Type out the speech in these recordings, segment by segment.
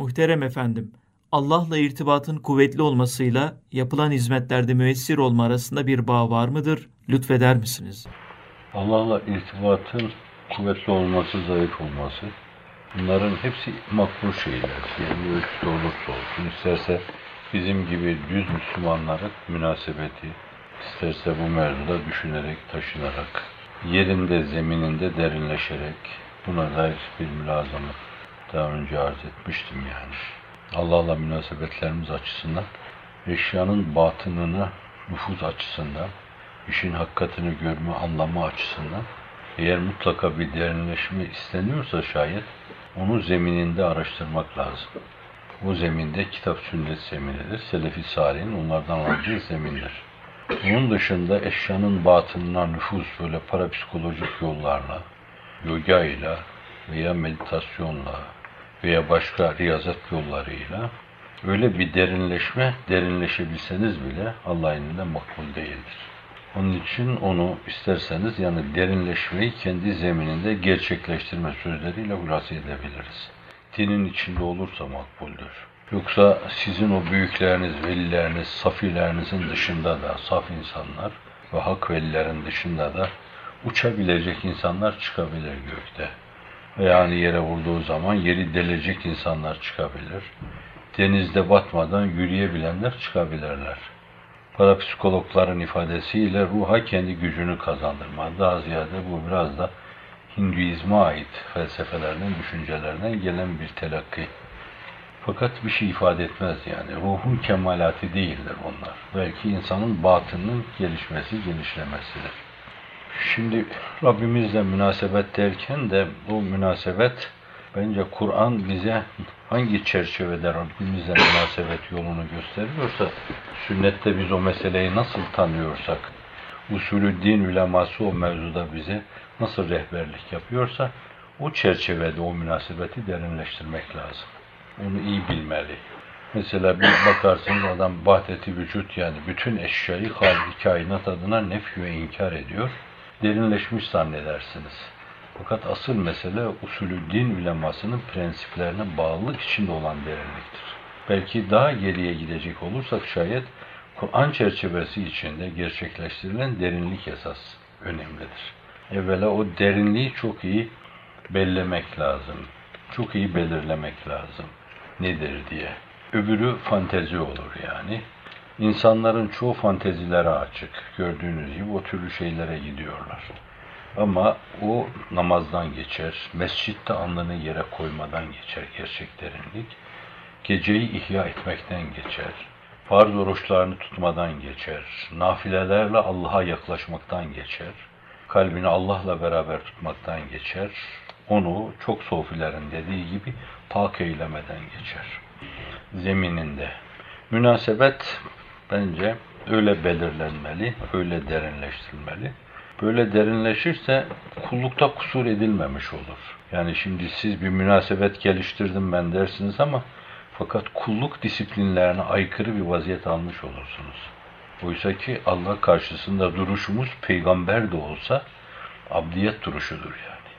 Muhterem efendim, Allah'la irtibatın kuvvetli olmasıyla yapılan hizmetlerde müessir olma arasında bir bağ var mıdır? Lütfeder misiniz? Allah'la irtibatın kuvvetli olması, zayıf olması bunların hepsi makbul şeyler. Yani ölçüsü olursa olsun. isterse bizim gibi düz Müslümanların münasebeti, isterse bu mevzuda düşünerek, taşınarak, yerinde, zemininde derinleşerek buna dair bir mülazamat daha önce arz etmiştim yani. Allah'la münasebetlerimiz açısından, eşyanın batınına nüfuz açısından, işin hakikatini görme, anlama açısından eğer mutlaka bir derinleşme isteniyorsa şayet onu zemininde araştırmak lazım. O zeminde kitap sünnet zeminidir. Selefi Salih'in onlardan aldığı zemindir. Bunun dışında eşyanın batınına nüfuz böyle parapsikolojik yollarla, yoga ile veya meditasyonla veya başka riyazet yollarıyla öyle bir derinleşme, derinleşebilseniz bile Allah elinde makbul değildir. Onun için onu isterseniz yani derinleşmeyi kendi zemininde gerçekleştirme sözleriyle hülasa edebiliriz. Dinin içinde olursa makbuldür. Yoksa sizin o büyükleriniz, velileriniz, safilerinizin dışında da saf insanlar ve hak velilerin dışında da uçabilecek insanlar çıkabilir gökte. Yani yere vurduğu zaman yeri delecek insanlar çıkabilir. Denizde batmadan yürüyebilenler çıkabilirler. Parapsikologların ifadesiyle ruha kendi gücünü kazandırma. Daha ziyade bu biraz da Hinduizme ait felsefelerden, düşüncelerden gelen bir telakki. Fakat bir şey ifade etmez yani. Ruhun kemalatı değildir onlar. Belki insanın batının gelişmesi, genişlemesidir. Şimdi Rabbimizle münasebet derken de bu münasebet bence Kur'an bize hangi çerçevede Rabbimizle münasebet yolunu gösteriyorsa sünnette biz o meseleyi nasıl tanıyorsak usulü din uleması o mevzuda bize nasıl rehberlik yapıyorsa o çerçevede o münasebeti derinleştirmek lazım. Onu iyi bilmeli. Mesela bir bakarsınız adam vahdeti vücut yani bütün eşyayı halk kainat adına nefy ve inkar ediyor. Derinleşmiş zannedersiniz. Fakat asıl mesele usulü din ulemasının prensiplerine bağlılık içinde olan derinliktir. Belki daha geriye gidecek olursak şayet Kur'an çerçevesi içinde gerçekleştirilen derinlik esas önemlidir. Evvela o derinliği çok iyi bellemek lazım. Çok iyi belirlemek lazım. Nedir diye. Öbürü fantezi olur yani. İnsanların çoğu fantezilere açık. Gördüğünüz gibi o türlü şeylere gidiyorlar. Ama o namazdan geçer, mescitte alnını yere koymadan geçer gerçek derinlik. Geceyi ihya etmekten geçer. Farz oruçlarını tutmadan geçer. Nafilelerle Allah'a yaklaşmaktan geçer. Kalbini Allah'la beraber tutmaktan geçer. Onu çok sofilerin dediği gibi pak eylemeden geçer. Zemininde. Münasebet bence öyle belirlenmeli, öyle derinleştirilmeli. Böyle derinleşirse kullukta kusur edilmemiş olur. Yani şimdi siz bir münasebet geliştirdim ben dersiniz ama fakat kulluk disiplinlerine aykırı bir vaziyet almış olursunuz. Oysa ki Allah karşısında duruşumuz peygamber de olsa abdiyet duruşudur yani.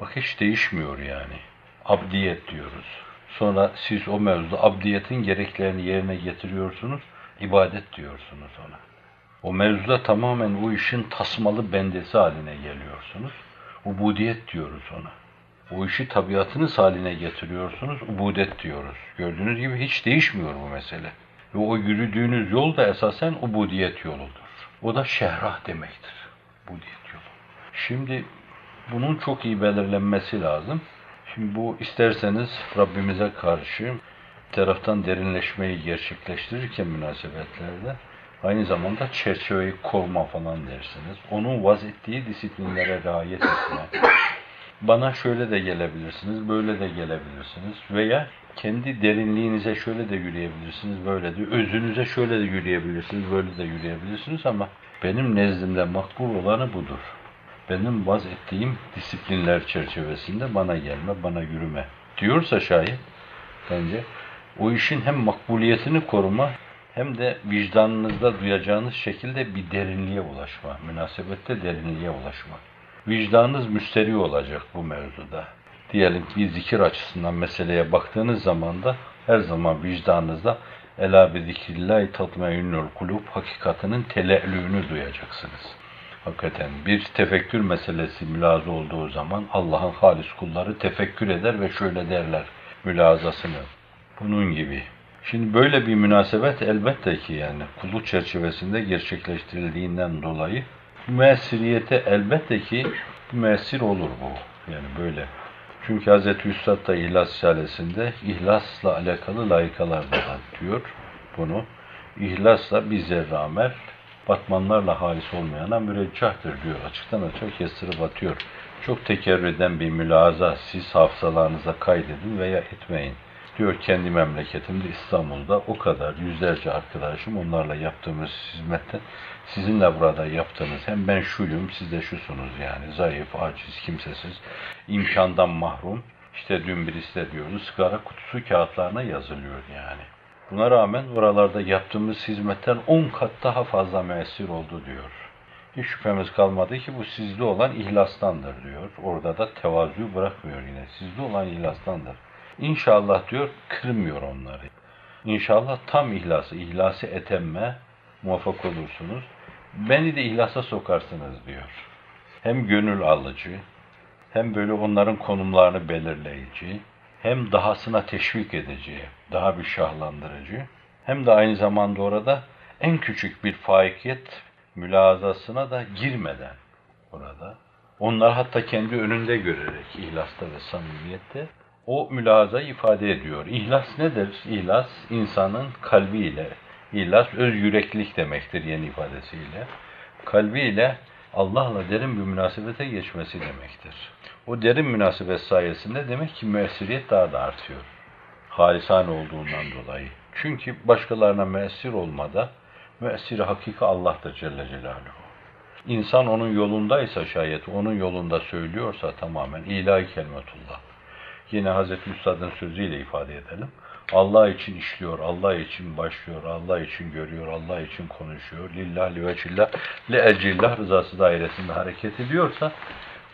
Bak hiç değişmiyor yani. Abdiyet diyoruz. Sonra siz o mevzuda abdiyetin gereklerini yerine getiriyorsunuz, ibadet diyorsunuz ona. O mevzuda tamamen o işin tasmalı bendesi haline geliyorsunuz. Ubudiyet diyoruz ona. O işi tabiatınız haline getiriyorsunuz, ubudet diyoruz. Gördüğünüz gibi hiç değişmiyor bu mesele. Ve o yürüdüğünüz yol da esasen ubudiyet yoludur. O da şehrah demektir. Ubudiyet yolu. Şimdi bunun çok iyi belirlenmesi lazım. Şimdi bu isterseniz Rabbimize karşı taraftan derinleşmeyi gerçekleştirirken münasebetlerde aynı zamanda çerçeveyi koruma falan dersiniz. Onun vaz ettiği disiplinlere riayet etme. Bana şöyle de gelebilirsiniz, böyle de gelebilirsiniz veya kendi derinliğinize şöyle de yürüyebilirsiniz, böyle de, özünüze şöyle de yürüyebilirsiniz, böyle de yürüyebilirsiniz ama benim nezdimde makbul olanı budur. Benim vaz ettiğim disiplinler çerçevesinde bana gelme, bana yürüme diyorsa şayet bence o işin hem makbuliyetini koruma hem de vicdanınızda duyacağınız şekilde bir derinliğe ulaşma, münasebette derinliğe ulaşma. Vicdanınız müsteri olacak bu mevzuda. diyelim bir zikir açısından meseleye baktığınız zaman da her zaman vicdanınızda Ela bi zikrillahi tatmainnul kulub hakikatinin teleellüğünü duyacaksınız. Hakikaten bir tefekkür meselesi mülazı olduğu zaman Allah'ın halis kulları tefekkür eder ve şöyle derler mülazasını. Bunun gibi. Şimdi böyle bir münasebet elbette ki yani kulluk çerçevesinde gerçekleştirildiğinden dolayı müessiriyete elbette ki müessir olur bu. Yani böyle. Çünkü Hz. Üstad da İhlas Risalesi'nde ihlasla alakalı layıkalarda diyor bunu. İhlasla bir zerre amel batmanlarla halis olmayana müreccahtır diyor. Açıktan açık kestirip atıyor. Çok tekerrür eden bir mülaza siz hafızalarınıza kaydedin veya etmeyin. Diyor kendi memleketimde İstanbul'da o kadar yüzlerce arkadaşım onlarla yaptığımız hizmetten sizinle burada yaptığınız hem ben şuyum siz de şusunuz yani zayıf, aciz, kimsesiz, imkandan mahrum. İşte dün birisi de diyordu sigara kutusu kağıtlarına yazılıyor yani. Buna rağmen oralarda yaptığımız hizmetten 10 kat daha fazla müessir oldu diyor. Hiç şüphemiz kalmadı ki bu sizde olan ihlastandır diyor. Orada da tevazu bırakmıyor yine. Sizde olan ihlastandır. İnşallah diyor kırmıyor onları. İnşallah tam ihlası, ihlası etemme muvaffak olursunuz. Beni de ihlasa sokarsınız diyor. Hem gönül alıcı, hem böyle onların konumlarını belirleyici, hem dahasına teşvik edici, daha bir şahlandırıcı, hem de aynı zamanda orada en küçük bir faikiyet mülazasına da girmeden orada, onlar hatta kendi önünde görerek ihlasta ve samimiyette o mülazayı ifade ediyor. İhlas nedir? İhlas insanın kalbiyle, ihlas öz yüreklilik demektir yeni ifadesiyle. Kalbiyle Allah'la derin bir münasebete geçmesi demektir. O derin münasebet sayesinde demek ki müessiriyet daha da artıyor. Halisane olduğundan dolayı. Çünkü başkalarına müessir olmada müessiri hakiki Allah'tır Celle Celaluhu. İnsan onun yolundaysa şayet, onun yolunda söylüyorsa tamamen ilahi kelimetullah. Yine Hazreti Üstad'ın sözüyle ifade edelim. Allah için işliyor, Allah için başlıyor, Allah için görüyor, Allah için konuşuyor. Lillah, li veçillah, li ecillah rızası dairesinde hareket ediyorsa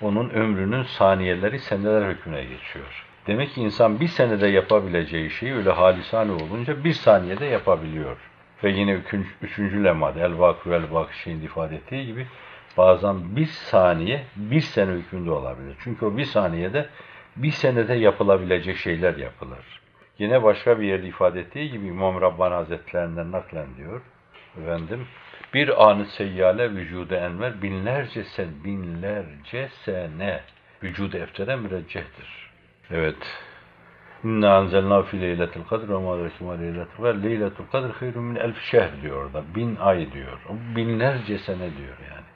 onun ömrünün saniyeleri seneler hükmüne geçiyor. Demek ki insan bir senede yapabileceği şeyi öyle halisane olunca bir saniyede yapabiliyor. Ve yine üçüncü, üçüncü lemada el vel vakı şeyin ifade ettiği gibi bazen bir saniye bir sene hükmünde olabilir. Çünkü o bir saniyede bir senede yapılabilecek şeyler yapılır. Yine başka bir yerde ifade ettiği gibi İmam Rabbani Hazretlerinden naklen diyor. Efendim, bir anı seyyale vücuda enver binlerce sen, binlerce sene vücuda eftere müreccehtir. Evet. İnna anzelna fi leyletil kadr ve ma ma leyletil kadr. Leyletul kadr hayrun min elf şehr diyor orada. Bin ay diyor. Binlerce sene diyor yani.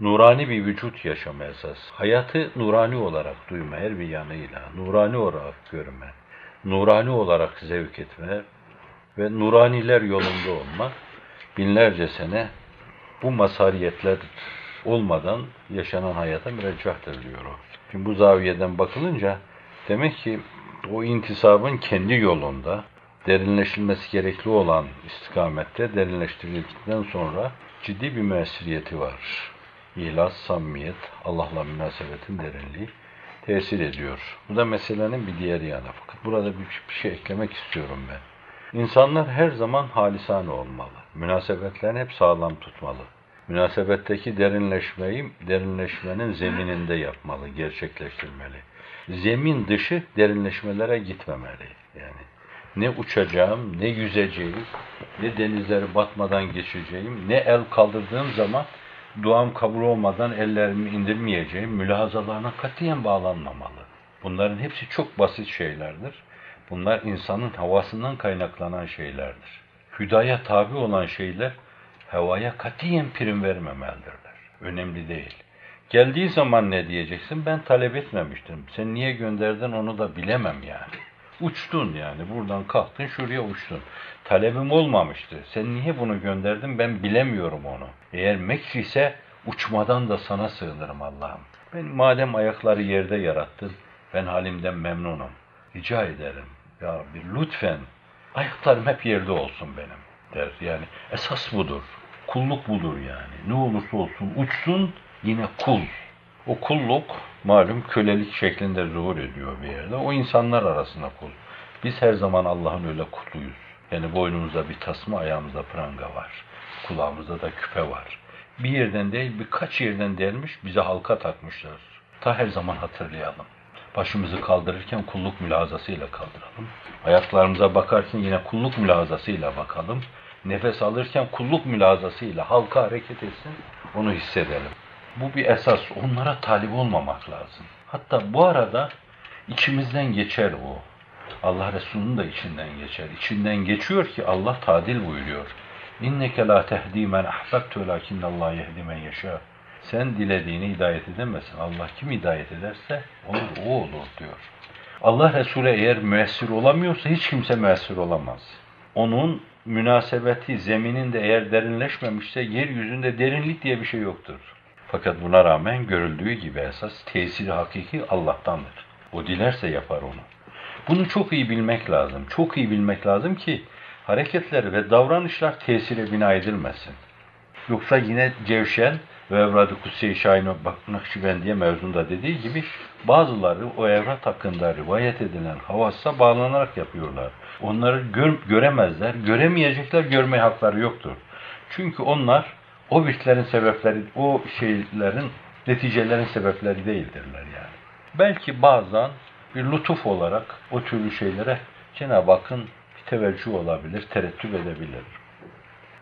Nurani bir vücut yaşama esas. Hayatı nurani olarak duyma her bir yanıyla. Nurani olarak görme. Nurani olarak zevk etme ve nuraniler yolunda olma. Binlerce sene bu masariyetler olmadan yaşanan hayata müreccahtır diyor o. Şimdi bu zaviyeden bakılınca demek ki o intisabın kendi yolunda derinleşilmesi gerekli olan istikamette derinleştirildikten sonra ciddi bir müessiriyeti var. İhlas, samimiyet, Allah'la münasebetin derinliği tesir ediyor. Bu da meselenin bir diğer yanı. Fakat burada bir, şey eklemek istiyorum ben. İnsanlar her zaman halisane olmalı. Münasebetlerini hep sağlam tutmalı. Münasebetteki derinleşmeyi derinleşmenin zemininde yapmalı, gerçekleştirmeli. Zemin dışı derinleşmelere gitmemeli. Yani ne uçacağım, ne yüzeceğim, ne denizleri batmadan geçeceğim, ne el kaldırdığım zaman duam kabul olmadan ellerimi indirmeyeceğim mülahazalarına katiyen bağlanmamalı. Bunların hepsi çok basit şeylerdir. Bunlar insanın havasından kaynaklanan şeylerdir. Hüdaya tabi olan şeyler havaya katiyen prim vermemelidirler. Önemli değil. Geldiği zaman ne diyeceksin? Ben talep etmemiştim. Sen niye gönderdin onu da bilemem yani. Uçtun yani. Buradan kalktın şuraya uçtun. Talebim olmamıştı. Sen niye bunu gönderdin? Ben bilemiyorum onu. Eğer mekr ise uçmadan da sana sığınırım Allah'ım. Ben madem ayakları yerde yarattın, ben halimden memnunum. Rica ederim. Ya bir lütfen ayaklarım hep yerde olsun benim der. Yani esas budur. Kulluk budur yani. Ne olursa olsun uçsun yine kul. O kulluk malum kölelik şeklinde zuhur ediyor bir yerde. O insanlar arasında kul. Biz her zaman Allah'ın öyle kuluyuz. Yani boynumuzda bir tasma, ayağımızda pranga var. Kulağımızda da küpe var. Bir yerden değil birkaç yerden delmiş bize halka takmışlar. Ta her zaman hatırlayalım. Başımızı kaldırırken kulluk mülazasıyla kaldıralım. Ayaklarımıza bakarken yine kulluk mülazasıyla bakalım. Nefes alırken kulluk mülazasıyla halka hareket etsin, onu hissedelim. Bu bir esas. Onlara talip olmamak lazım. Hatta bu arada içimizden geçer bu. Allah Resulü'nün de içinden geçer. İçinden geçiyor ki Allah tadil buyuruyor. İnneke la tehdi men ahbabtu lakinnallah yehdi men yeşâ. Sen dilediğini hidayet edemezsin. Allah kim hidayet ederse olur, o olur diyor. Allah Resulü eğer müessir olamıyorsa hiç kimse müessir olamaz. Onun münasebeti, zemininde eğer derinleşmemişse yeryüzünde derinlik diye bir şey yoktur. Fakat buna rağmen görüldüğü gibi esas tesiri hakiki Allah'tandır. O dilerse yapar onu. Bunu çok iyi bilmek lazım. Çok iyi bilmek lazım ki hareketler ve davranışlar tesire bina edilmesin. Yoksa yine Cevşen ve Evradı Kutsi-i Şahin Nakşibendiye mevzunda dediği gibi bazıları o evrat hakkında rivayet edilen havassa bağlanarak yapıyorlar. Onları gör, göremezler, göremeyecekler, görme hakları yoktur. Çünkü onlar o virtlerin sebepleri, o şeylerin, neticelerin sebepleri değildirler yani. Belki bazen bir lütuf olarak o türlü şeylere Cenab-ı Hakk'ın bir teveccüh olabilir, tereddüt edebilir.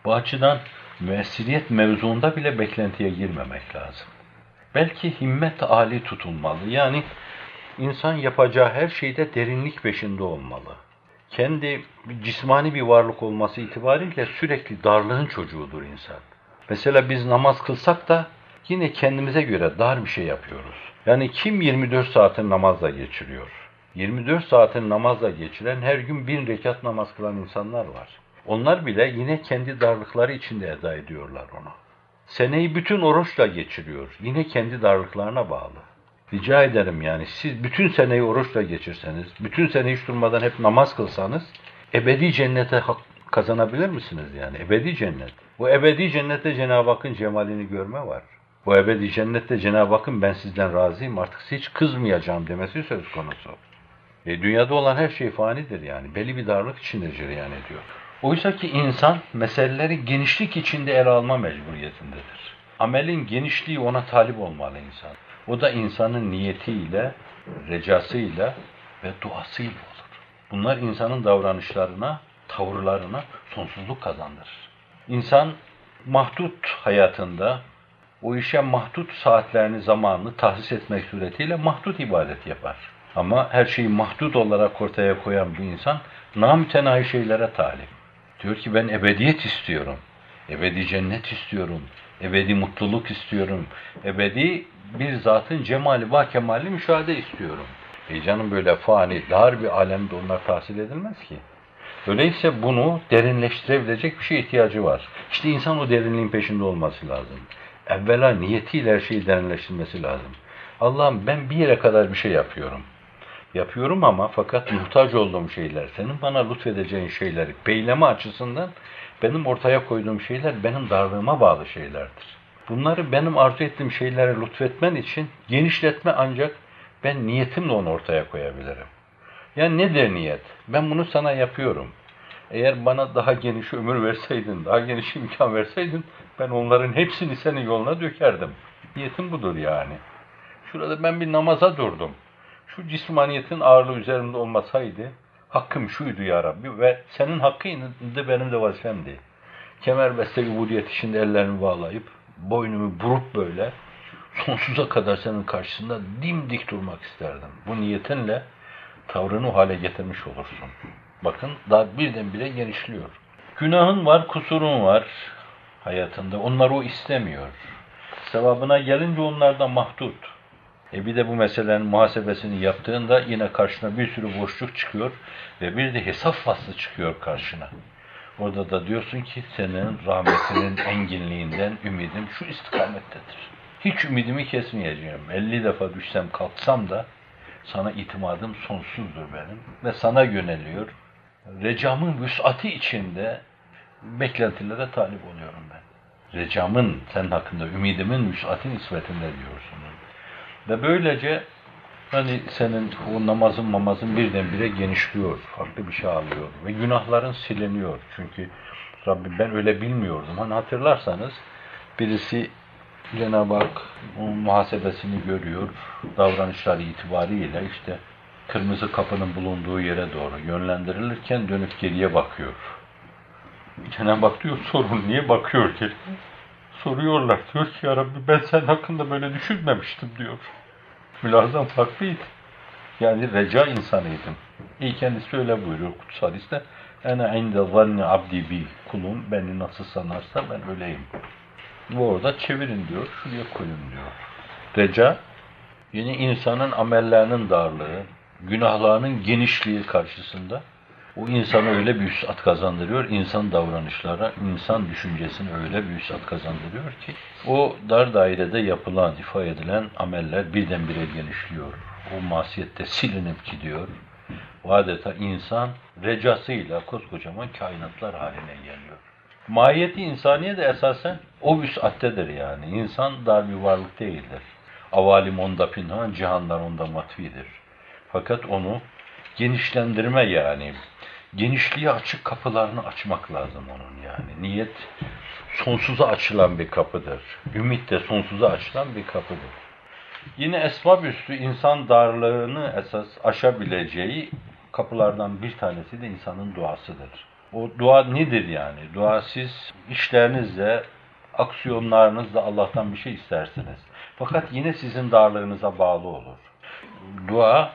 Bu açıdan müessiriyet mevzuunda bile beklentiye girmemek lazım. Belki himmet âli tutulmalı. Yani insan yapacağı her şeyde derinlik peşinde olmalı. Kendi cismani bir varlık olması itibariyle sürekli darlığın çocuğudur insan. Mesela biz namaz kılsak da yine kendimize göre dar bir şey yapıyoruz. Yani kim 24 saatin namazla geçiriyor? 24 saatin namazla geçiren her gün bin rekat namaz kılan insanlar var. Onlar bile yine kendi darlıkları içinde eda ediyorlar onu. Seneyi bütün oruçla geçiriyor. Yine kendi darlıklarına bağlı. Rica ederim yani siz bütün seneyi oruçla geçirseniz, bütün sene hiç durmadan hep namaz kılsanız ebedi cennete kazanabilir misiniz yani? Ebedi cennet. Bu ebedi cennette Cenab-ı Hakk'ın cemalini görme var. Bu ebedi cennette Cenab-ı Hakk'ın ben sizden razıyım artık hiç kızmayacağım demesi söz konusu. E, dünyada olan her şey fanidir yani. Belli bir darlık içinde cereyan ediyor. Oysa ki insan meseleleri genişlik içinde ele alma mecburiyetindedir. Amelin genişliği ona talip olmalı insan. O da insanın niyetiyle, recasıyla ve duasıyla olur. Bunlar insanın davranışlarına, tavırlarına sonsuzluk kazandırır. İnsan mahdut hayatında o işe mahdut saatlerini, zamanını tahsis etmek suretiyle mahdut ibadet yapar. Ama her şeyi mahdut olarak ortaya koyan bir insan namütenahi şeylere talip. Diyor ki ben ebediyet istiyorum. Ebedi cennet istiyorum. Ebedi mutluluk istiyorum. Ebedi bir zatın cemali ve kemali müşahede istiyorum. E canım böyle fani, dar bir alemde onlar tahsil edilmez ki. Öyleyse bunu derinleştirebilecek bir şey ihtiyacı var. İşte insan o derinliğin peşinde olması lazım. Evvela niyetiyle her şeyi derinleştirmesi lazım. Allah'ım ben bir yere kadar bir şey yapıyorum. Yapıyorum ama fakat muhtaç olduğum şeyler, senin bana lütfedeceğin şeyleri beyleme açısından benim ortaya koyduğum şeyler benim darlığıma bağlı şeylerdir. Bunları benim arzu ettiğim şeylere lütfetmen için genişletme ancak ben niyetimle onu ortaya koyabilirim. Yani nedir niyet? Ben bunu sana yapıyorum. Eğer bana daha geniş ömür verseydin, daha geniş imkan verseydin ben onların hepsini senin yoluna dökerdim. Niyetim budur yani. Şurada ben bir namaza durdum. Şu cismaniyetin ağırlığı üzerimde olmasaydı hakkım şuydu ya Rabbi ve senin hakkıydı benim de vazifemdi. Kemerbeste ubudiyet içinde ellerimi bağlayıp boynumu burup böyle sonsuza kadar senin karşısında dimdik durmak isterdim. Bu niyetinle tavrını hale getirmiş olursun. Bakın daha birdenbire genişliyor. Günahın var, kusurun var hayatında. Onlar o istemiyor. Sevabına gelince onlardan mahdut. E bir de bu meselenin muhasebesini yaptığında yine karşına bir sürü boşluk çıkıyor ve bir de hesap faslı çıkıyor karşına. Orada da diyorsun ki senin rahmetinin enginliğinden ümidim şu istikamettedir. Hiç ümidimi kesmeyeceğim. 50 defa düşsem kalksam da sana itimadım sonsuzdur benim ve sana yöneliyor. Recamın vüsati içinde beklentilere talip oluyorum ben. Recamın sen hakkında ümidimin vüsati nispetinde diyorsun. Ve böylece hani senin o namazın mamazın birdenbire genişliyor, farklı bir şey alıyor ve günahların siliniyor. Çünkü Rabbim ben öyle bilmiyordum. Hani hatırlarsanız birisi Cenab-ı Hak muhasebesini görüyor, davranışları itibariyle işte kırmızı kapının bulunduğu yere doğru yönlendirilirken dönüp geriye bakıyor. Cenab-ı Hak diyor sorun niye bakıyor ki? Soruyorlar diyor ki ya Rabbi ben senin hakkında böyle düşünmemiştim diyor. Mülazam farklıydı. Yani reca insanıydım. İyi kendisi öyle buyuruyor kutsal hadiste. Ene inde zanni abdi bi. Kulum beni nasıl sanarsa ben öyleyim. Bu orada çevirin diyor, şuraya koyun diyor. Reca, yine insanın amellerinin darlığı, günahlarının genişliği karşısında o insana öyle bir üsat kazandırıyor, insan davranışlara, insan düşüncesine öyle bir üsat kazandırıyor ki o dar dairede yapılan, ifade edilen ameller birdenbire genişliyor. O masiyette silinip gidiyor. Adeta insan recasıyla koskocaman kainatlar haline geliyor. Mahiyeti insaniye de esasen o vüsattedir yani. İnsan dar bir varlık değildir. Avalim onda pinhan, cihanlar onda matvidir. Fakat onu genişlendirme yani. Genişliğe açık kapılarını açmak lazım onun yani. Niyet sonsuza açılan bir kapıdır. Ümit de sonsuza açılan bir kapıdır. Yine esbab üstü insan darlığını esas aşabileceği kapılardan bir tanesi de insanın duasıdır. O dua nedir yani? Dua siz işlerinizle, aksiyonlarınızla Allah'tan bir şey istersiniz. Fakat yine sizin darlığınıza bağlı olur. Dua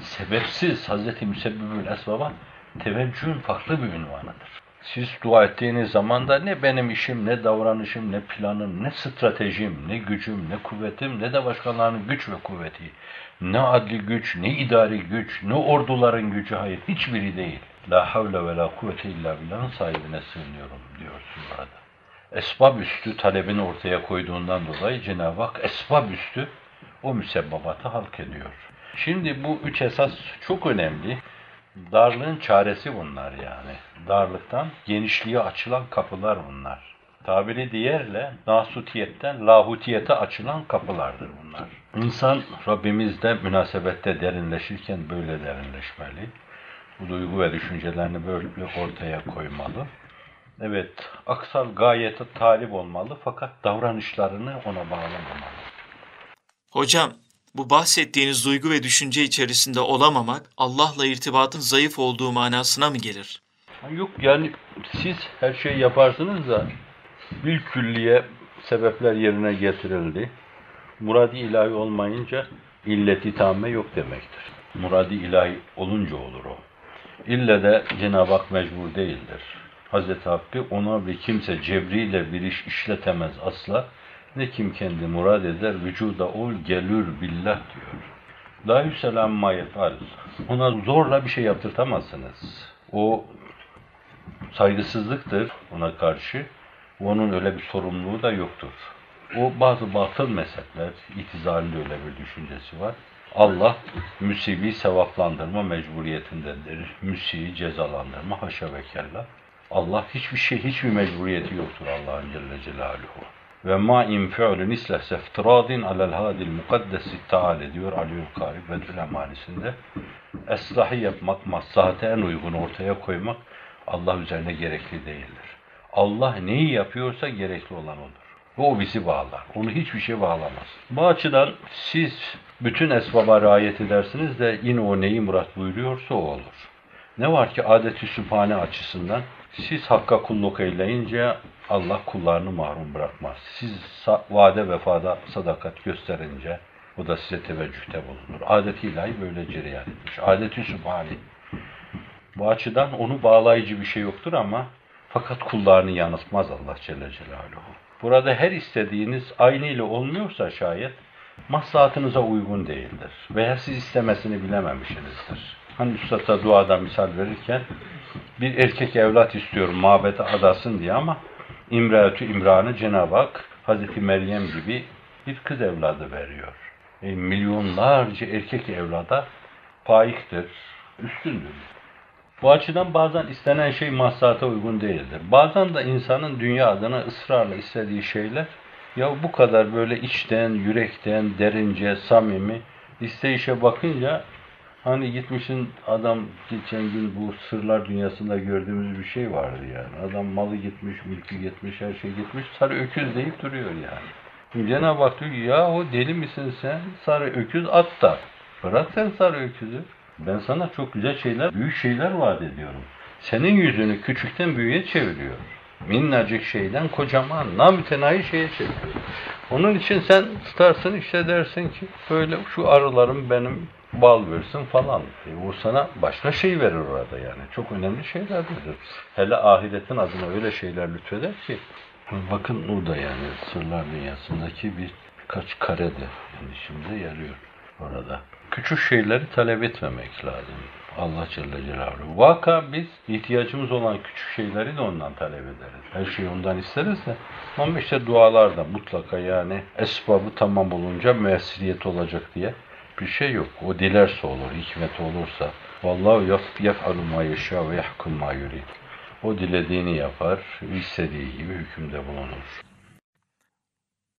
sebepsiz Hz. Müsebbibül Esbab'a teveccühün farklı bir ünvanıdır. Siz dua ettiğiniz zaman da ne benim işim, ne davranışım, ne planım, ne stratejim, ne gücüm, ne kuvvetim, ne de başkalarının güç ve kuvveti, ne adli güç, ne idari güç, ne orduların gücü, hayır hiçbiri değil. La havle ve la kuvvete illa billahın sahibine sığınıyorum diyorsun burada. Esbab üstü talebini ortaya koyduğundan dolayı Cenab-ı Hak esbab üstü o müsebbabatı halk ediyor. Şimdi bu üç esas çok önemli. Darlığın çaresi bunlar yani. Darlıktan genişliğe açılan kapılar bunlar. Tabiri diğerle nasutiyetten lahutiyete açılan kapılardır bunlar. İnsan Rabbimizle münasebette derinleşirken böyle derinleşmeli. Bu duygu ve düşüncelerini böyle ortaya koymalı. Evet, aksal gayete talip olmalı fakat davranışlarını ona bağlamamalı. Hocam, bu bahsettiğiniz duygu ve düşünce içerisinde olamamak Allah'la irtibatın zayıf olduğu manasına mı gelir? Yok yani siz her şeyi yaparsınız da bir külliye sebepler yerine getirildi. Muradi ilahi olmayınca illeti tamme yok demektir. Muradi ilahi olunca olur o. İlle de Cenab-ı Hak mecbur değildir. Hazreti Hakkı ona bir kimse cebriyle bir iş işletemez asla. Ne kim kendi murad eder, vücuda ol gelür billah diyor. La yüselam ma yefal. Ona zorla bir şey yaptırtamazsınız. O saygısızlıktır ona karşı. Onun öyle bir sorumluluğu da yoktur. O bazı batıl mezhepler, itizalinde öyle bir düşüncesi var. Allah müsibi sevaplandırma mecburiyetindedir. Müsibi cezalandırma haşa ve kella. Allah hiçbir şey, hiçbir mecburiyeti yoktur Allah'ın Celle Celaluhu. Ve ma in fi'lun islehse iftiradin alel hadil mukaddesi taal diyor Aliül Kari Bedrül Emanisinde. Eslahi yapmak, maslahate en uygun ortaya koymak Allah üzerine gerekli değildir. Allah neyi yapıyorsa gerekli olan odur. Ve o bizi bağlar. Onu hiçbir şey bağlamaz. Bu açıdan siz bütün esbaba riayet edersiniz de yine o neyi murat buyuruyorsa o olur. Ne var ki adeti sübhane açısından siz hakka kulluk eyleyince Allah kullarını mahrum bırakmaz. Siz vade vefada sadakat gösterince o da size teveccühte bulunur. Adeti ilahi böyle cereyan etmiş. Adeti sübhane. Bu açıdan onu bağlayıcı bir şey yoktur ama fakat kullarını yanıltmaz Allah Celle Celaluhu. Burada her istediğiniz aynı ile olmuyorsa şayet maslahatınıza uygun değildir. Veya siz istemesini bilememişsinizdir. Hani üstadda duada misal verirken bir erkek evlat istiyorum mabete adasın diye ama İmraatü İmran'ı Cenab-ı Hak Hazreti Meryem gibi bir kız evladı veriyor. E, milyonlarca erkek evlada payiktir, üstündür. Bu açıdan bazen istenen şey maslahata uygun değildir. Bazen de insanın dünya adına ısrarla istediği şeyler Ya bu kadar böyle içten, yürekten, derince, samimi isteyişe bakınca hani gitmişin adam geçen gün bu sırlar dünyasında gördüğümüz bir şey vardı yani. Adam malı gitmiş, mülkü gitmiş, her şey gitmiş. Sarı öküz deyip duruyor yani. Cenab-ı Hak diyor ki, yahu deli misin sen? Sarı öküz at da. Bırak sen sarı öküzü. Ben sana çok güzel şeyler, büyük şeyler vaat ediyorum. Senin yüzünü küçükten büyüğe çeviriyor. Minnacık şeyden kocaman, namütenayi şeye çeviriyor. Onun için sen tutarsın işte dersin ki böyle şu arılarım benim bal versin falan. E, o sana başka şey verir orada yani. Çok önemli şeylerdir. Hele ahiretin adına öyle şeyler lütfeder ki. Bakın o da yani sırlar dünyasındaki bir birkaç karede yani şimdi yarıyor orada. Küçük şeyleri talep etmemek lazım. Allah Celle Celaluhu. Vaka biz ihtiyacımız olan küçük şeyleri de ondan talep ederiz. Her şeyi ondan isteriz de. Ama işte dualarda mutlaka yani esbabı tamam olunca müessiriyet olacak diye bir şey yok. O dilerse olur, hikmeti olursa. Vallahu yef'alu ma yeşâ ve yahkum ma yurid. O dilediğini yapar, istediği gibi hükümde bulunur.